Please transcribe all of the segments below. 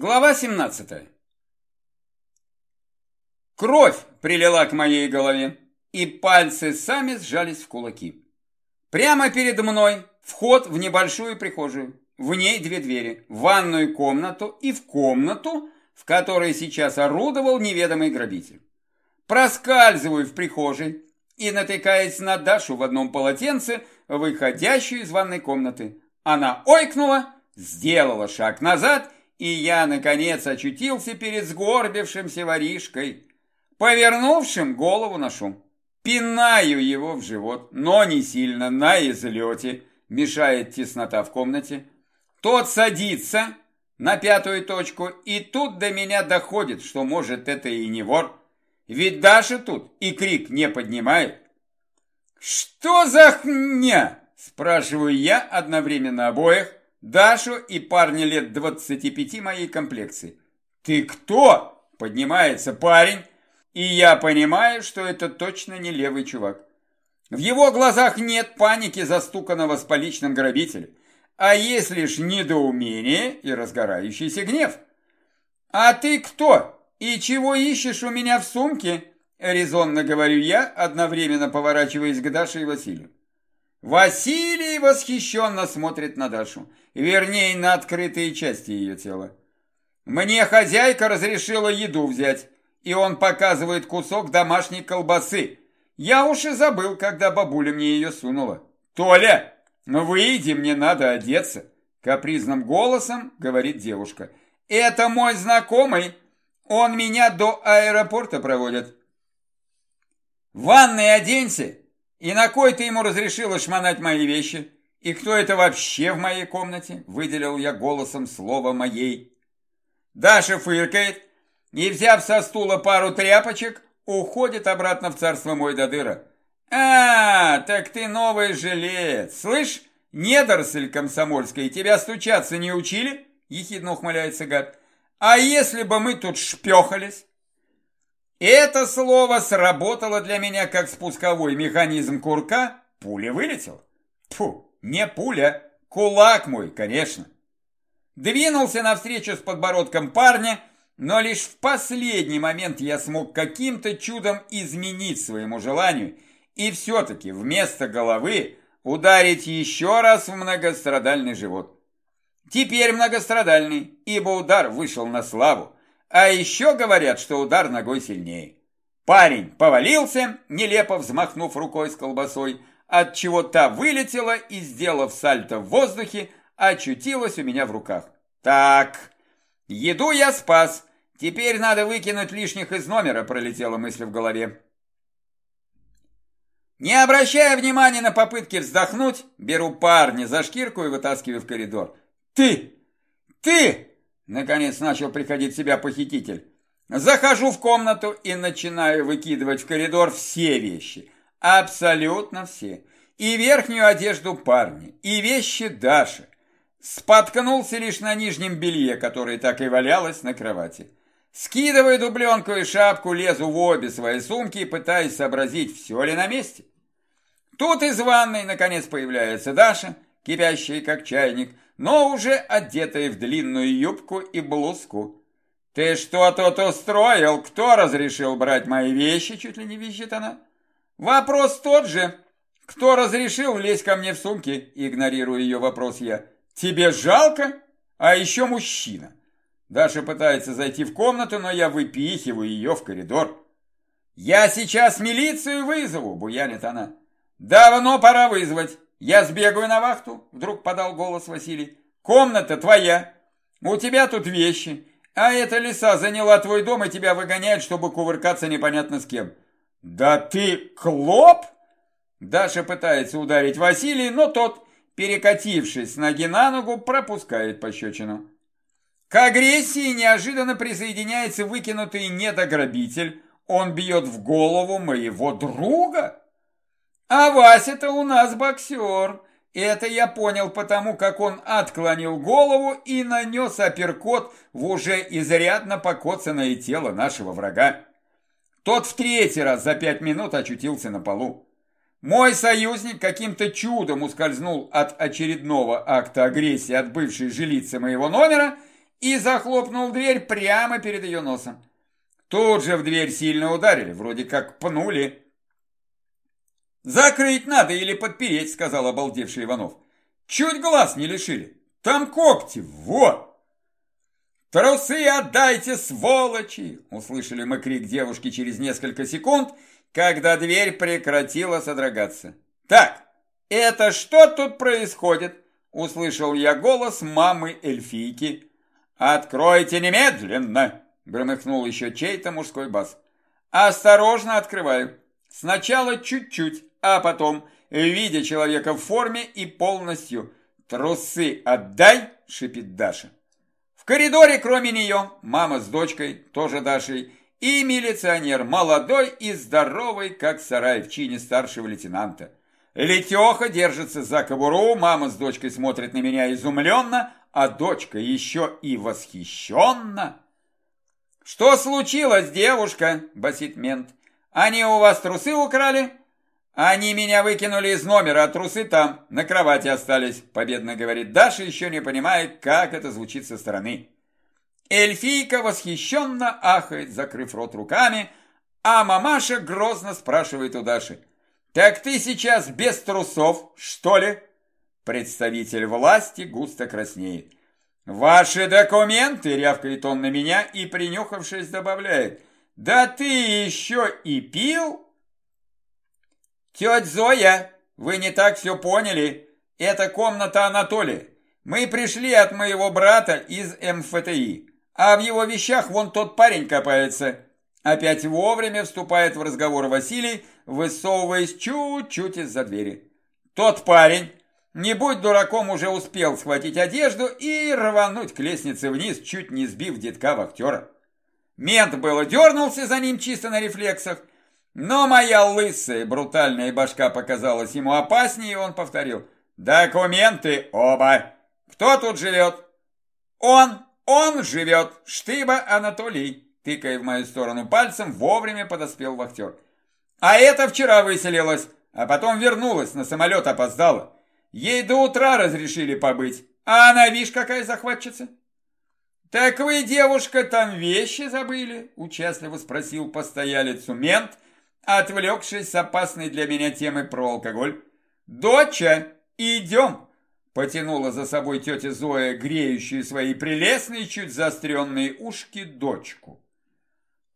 Глава 17. Кровь прилила к моей голове, и пальцы сами сжались в кулаки. Прямо передо мной вход в небольшую прихожую. В ней две двери, в ванную комнату и в комнату, в которой сейчас орудовал неведомый грабитель. Проскальзываю в прихожей и натыкаясь на Дашу в одном полотенце, выходящую из ванной комнаты. Она ойкнула, сделала шаг назад и я, наконец, очутился перед сгорбившимся воришкой, повернувшим голову на шум. Пинаю его в живот, но не сильно, на излете, мешает теснота в комнате. Тот садится на пятую точку, и тут до меня доходит, что, может, это и не вор. Ведь Даша тут и крик не поднимает. «Что за хня?» – спрашиваю я одновременно обоих, Дашу и парня лет 25 моей комплекции. «Ты кто?» – поднимается парень, и я понимаю, что это точно не левый чувак. В его глазах нет паники застуканного с поличным грабителя, а есть лишь недоумение и разгорающийся гнев. «А ты кто? И чего ищешь у меня в сумке?» – резонно говорю я, одновременно поворачиваясь к Даше и Василию. Василий восхищенно смотрит на Дашу, вернее, на открытые части ее тела. Мне хозяйка разрешила еду взять, и он показывает кусок домашней колбасы. Я уж и забыл, когда бабуля мне ее сунула. «Толя, ну выйди, мне надо одеться», — капризным голосом говорит девушка. «Это мой знакомый, он меня до аэропорта проводит». «В ванной оденься и на кой ты ему разрешила шмонать мои вещи? И кто это вообще в моей комнате? Выделил я голосом слово «моей». Даша фыркает и, взяв со стула пару тряпочек, уходит обратно в царство мой додыра. «А, так ты новый жилец! Слышь, недоросль комсомольская, тебя стучаться не учили?» Ехидно ухмыляется гад. «А если бы мы тут шпехались?» Это слово сработало для меня как спусковой механизм курка, пуля вылетела. Фу, не пуля, кулак мой, конечно. Двинулся навстречу с подбородком парня, но лишь в последний момент я смог каким-то чудом изменить своему желанию и все-таки вместо головы ударить еще раз в многострадальный живот. Теперь многострадальный, ибо удар вышел на славу. А еще говорят, что удар ногой сильнее. Парень повалился, нелепо взмахнув рукой с колбасой, от чего та вылетела и, сделав сальто в воздухе, очутилась у меня в руках. Так, еду я спас. Теперь надо выкинуть лишних из номера, пролетела мысль в голове. Не обращая внимания на попытки вздохнуть, беру парня за шкирку и вытаскиваю в коридор. «Ты! Ты!» Наконец начал приходить в себя похититель. Захожу в комнату и начинаю выкидывать в коридор все вещи. Абсолютно все. И верхнюю одежду парня, и вещи Даши. Споткнулся лишь на нижнем белье, которое так и валялось на кровати. Скидываю дубленку и шапку, лезу в обе свои сумки и пытаюсь сообразить, все ли на месте. Тут из ванной, наконец, появляется Даша, кипящая как чайник, но уже одетая в длинную юбку и блузку. «Ты что тут устроил? Кто разрешил брать мои вещи?» Чуть ли не визжит она. «Вопрос тот же. Кто разрешил лезть ко мне в сумки?» Игнорирую ее вопрос я. «Тебе жалко? А еще мужчина». Даша пытается зайти в комнату, но я выпихиваю ее в коридор. «Я сейчас милицию вызову», — буянит она. «Давно пора вызвать. «Я сбегаю на вахту», — вдруг подал голос Василий. «Комната твоя. У тебя тут вещи. А эта лиса заняла твой дом и тебя выгоняет, чтобы кувыркаться непонятно с кем». «Да ты клоп!» Даша пытается ударить Василия, но тот, перекатившись с ноги на ногу, пропускает пощечину. К агрессии неожиданно присоединяется выкинутый недограбитель. Он бьет в голову моего друга. А Вася-то у нас боксер. Это я понял потому, как он отклонил голову и нанес апперкот в уже изрядно покоцанное тело нашего врага. Тот в третий раз за пять минут очутился на полу. Мой союзник каким-то чудом ускользнул от очередного акта агрессии от бывшей жилицы моего номера и захлопнул дверь прямо перед ее носом. Тут же в дверь сильно ударили, вроде как пнули. «Закрыть надо или подпереть», — сказал обалдевший Иванов. «Чуть глаз не лишили. Там когти, вот!» «Трусы отдайте, сволочи!» — услышали мы крик девушки через несколько секунд, когда дверь прекратила содрогаться. «Так, это что тут происходит?» — услышал я голос мамы эльфийки. «Откройте немедленно!» — громыхнул еще чей-то мужской бас. «Осторожно открываю. Сначала чуть-чуть, а потом, видя человека в форме и полностью. Трусы отдай!» — шипит Даша. В коридоре, кроме нее, мама с дочкой, тоже Дашей, и милиционер, молодой и здоровый, как сарай в чине старшего лейтенанта. Летеха держится за кобуру, мама с дочкой смотрят на меня изумленно, а дочка еще и восхищенно. «Что случилось, девушка?» – басит мент. «Они у вас трусы украли?» «Они меня выкинули из номера, а трусы там, на кровати остались», – победно говорит Даша, еще не понимает, как это звучит со стороны. Эльфийка восхищенно ахает, закрыв рот руками, а мамаша грозно спрашивает у Даши. «Так ты сейчас без трусов, что ли?» Представитель власти густо краснеет. «Ваши документы!» — рявкает он на меня и, принюхавшись, добавляет. «Да ты еще и пил?» «Тетя Зоя, вы не так все поняли. Это комната Анатолия. Мы пришли от моего брата из МФТИ, а в его вещах вон тот парень копается». Опять вовремя вступает в разговор Василий, высовываясь чуть-чуть из-за двери. Тот парень, не будь дураком, уже успел схватить одежду и рвануть к лестнице вниз, чуть не сбив детка-вахтера. Мент было дернулся за ним чисто на рефлексах, но моя лысая брутальная башка показалась ему опаснее, и он повторил. «Документы оба! Кто тут живет?» «Он! Он живет! Штыба Анатолий!» Тыкая в мою сторону пальцем, вовремя подоспел вахтер. А это вчера выселилась, а потом вернулась, на самолет опоздала. Ей до утра разрешили побыть, а она, видишь, какая захватчица. «Так вы, девушка, там вещи забыли?» – участливо спросил постоялец мент, отвлекшись с опасной для меня темы про алкоголь. «Доча, идем!» – потянула за собой тетя Зоя, греющую свои прелестные, чуть заостренные ушки, дочку.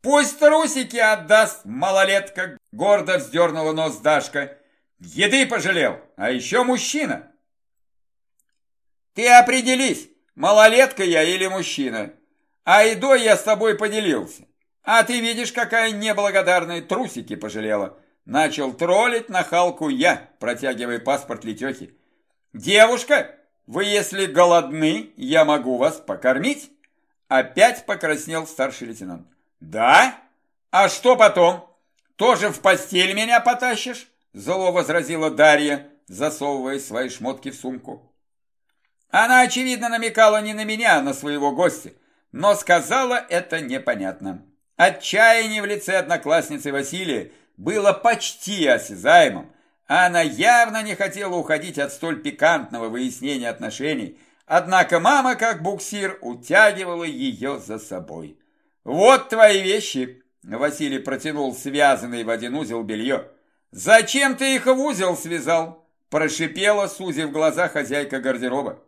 «Пусть трусики отдаст, малолетка!» – гордо вздернула нос Дашка. «Еды пожалел, а еще мужчина!» «Ты определись, малолетка я или мужчина, а едой я с тобой поделился. А ты видишь, какая неблагодарная трусики пожалела!» Начал троллить нахалку я, протягивая паспорт Летехи. «Девушка, вы если голодны, я могу вас покормить?» Опять покраснел старший лейтенант. «Да? А что потом? Тоже в постель меня потащишь?» Зло возразила Дарья, засовывая свои шмотки в сумку. Она, очевидно, намекала не на меня, а на своего гостя, но сказала это непонятно. Отчаяние в лице одноклассницы Василия было почти осязаемым. Она явно не хотела уходить от столь пикантного выяснения отношений, однако мама, как буксир, утягивала ее за собой. «Вот твои вещи!» Василий протянул связанный в один узел белье. «Зачем ты их в узел связал?» Прошипела, сузив глаза хозяйка гардероба.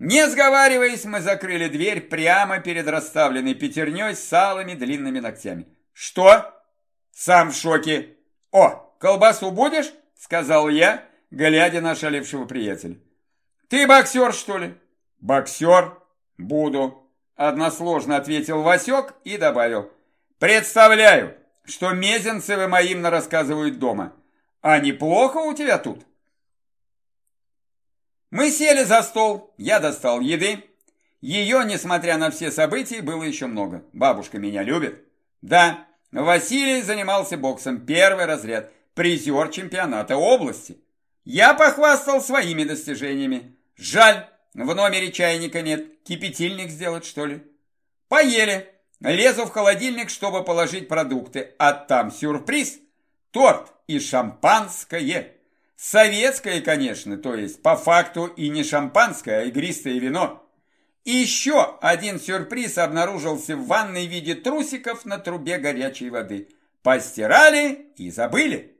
Не сговариваясь, мы закрыли дверь прямо перед расставленной пятерней с алыми длинными ногтями. «Что?» «Сам в шоке!» «О, колбасу будешь?» Сказал я, глядя на шалившего приятеля. «Ты боксер, что ли?» «Боксер? Буду. Односложно ответил Васек и добавил. Представляю, что Мезенцевы моим рассказывают дома. А неплохо у тебя тут? Мы сели за стол, я достал еды. Ее, несмотря на все события, было еще много. Бабушка меня любит. Да, Василий занимался боксом, первый разряд, призер чемпионата области. Я похвастал своими достижениями. Жаль, в номере чайника нет. Кипятильник сделать, что ли? Поели. Лезу в холодильник, чтобы положить продукты. А там сюрприз. Торт и шампанское. Советское, конечно, то есть по факту и не шампанское, а игристое вино. И еще один сюрприз обнаружился в ванной в виде трусиков на трубе горячей воды. Постирали и забыли.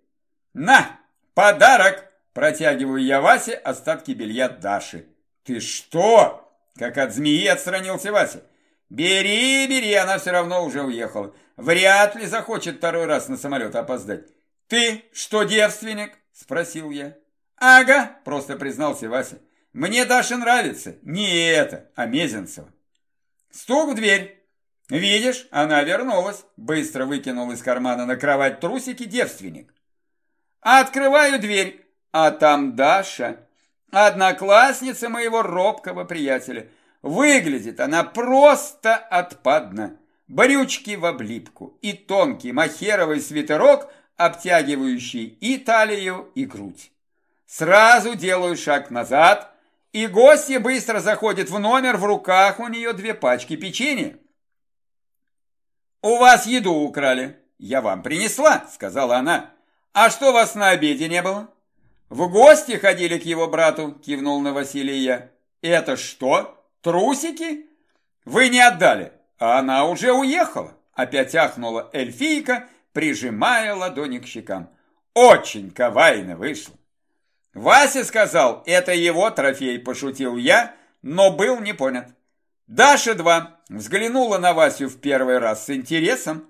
На, подарок! Протягиваю я Васе остатки белья Даши. Ты что? Как от змеи отстранился Вася. Бери, бери, она все равно уже уехала. Вряд ли захочет второй раз на самолет опоздать. Ты что, девственник? Спросил я. Ага, просто признался Вася. Мне Даша нравится. Не это, а Мезенцева. Стук в дверь. Видишь, она вернулась. Быстро выкинул из кармана на кровать трусики девственник. Открываю дверь, а там Даша, одноклассница моего робкого приятеля. Выглядит она просто отпадно. Брючки в облипку и тонкий махеровый свитерок, обтягивающий и талию, и грудь. Сразу делаю шаг назад, и гостья быстро заходит в номер, в руках у нее две пачки печенья. «У вас еду украли. Я вам принесла», — сказала она. «А что вас на обеде не было?» «В гости ходили к его брату», — кивнул на Василия. «Это что?» Трусики? Вы не отдали, а она уже уехала. Опять ахнула эльфийка, прижимая ладони к щекам. Очень кавайно вышло. Вася сказал, это его трофей, пошутил я, но был не понят. Даша два взглянула на Васю в первый раз с интересом.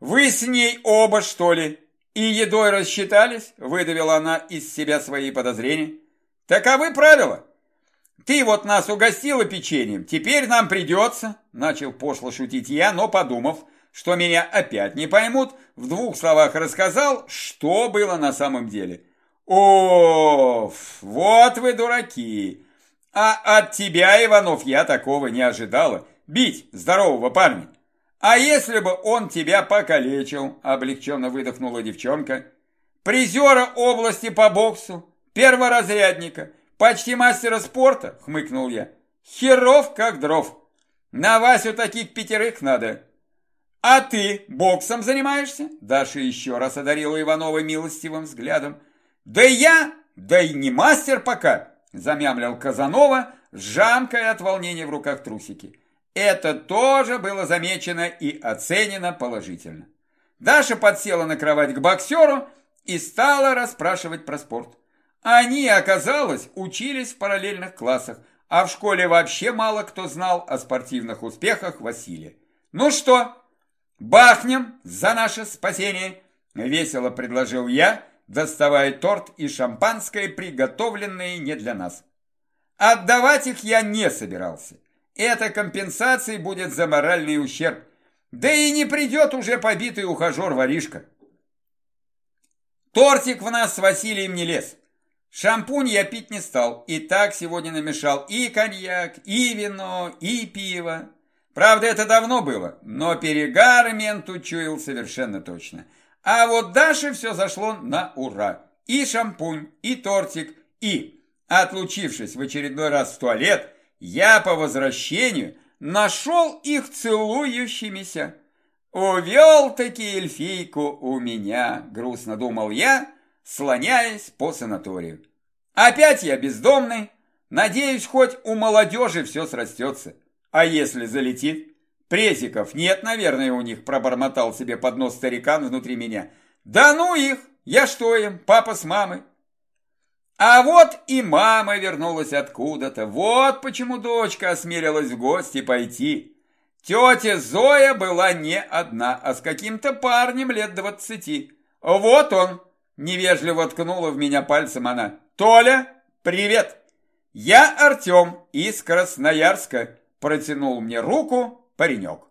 Вы с ней оба, что ли? И едой рассчитались? Выдавила она из себя свои подозрения. Таковы правила. «Ты вот нас угостила печеньем, теперь нам придется», – начал пошло шутить я, но подумав, что меня опять не поймут, в двух словах рассказал, что было на самом деле. «О, вот вы дураки! А от тебя, Иванов, я такого не ожидала. Бить здорового парня!» «А если бы он тебя покалечил?» – облегченно выдохнула девчонка. «Призера области по боксу, перворазрядника, «Почти мастера спорта», — хмыкнул я. «Херов как дров. На Васю таких пятерых надо». «А ты боксом занимаешься?» Даша еще раз одарила Иванова милостивым взглядом. «Да я, да и не мастер пока», замямлил Казанова, сжамкая от волнения в руках трусики. Это тоже было замечено и оценено положительно. Даша подсела на кровать к боксеру и стала расспрашивать про спорт. Они, оказалось, учились в параллельных классах, а в школе вообще мало кто знал о спортивных успехах Василия. «Ну что, бахнем за наше спасение?» – весело предложил я, доставая торт и шампанское, приготовленные не для нас. Отдавать их я не собирался. Это компенсацией будет за моральный ущерб. Да и не придет уже побитый ухажер воришка. Тортик в нас с Василием не лез. Шампунь я пить не стал, и так сегодня намешал и коньяк, и вино, и пиво. Правда, это давно было, но перегар мент учуял совершенно точно. А вот Даше все зашло на ура. И шампунь, и тортик, и, отлучившись в очередной раз в туалет, я по возвращению нашел их целующимися. Увел-таки эльфийку у меня, грустно думал я, слоняясь по санаторию. Опять я бездомный. Надеюсь, хоть у молодежи все срастется. А если залетит? Презиков нет, наверное, у них, пробормотал себе под нос старикан внутри меня. Да ну их! Я что им, папа с мамой? А вот и мама вернулась откуда-то. Вот почему дочка осмелилась в гости пойти. Тетя Зоя была не одна, а с каким-то парнем лет двадцати. Вот он, Невежливо ткнула в меня пальцем она. «Толя, привет! Я Артем из Красноярска!» Протянул мне руку паренек.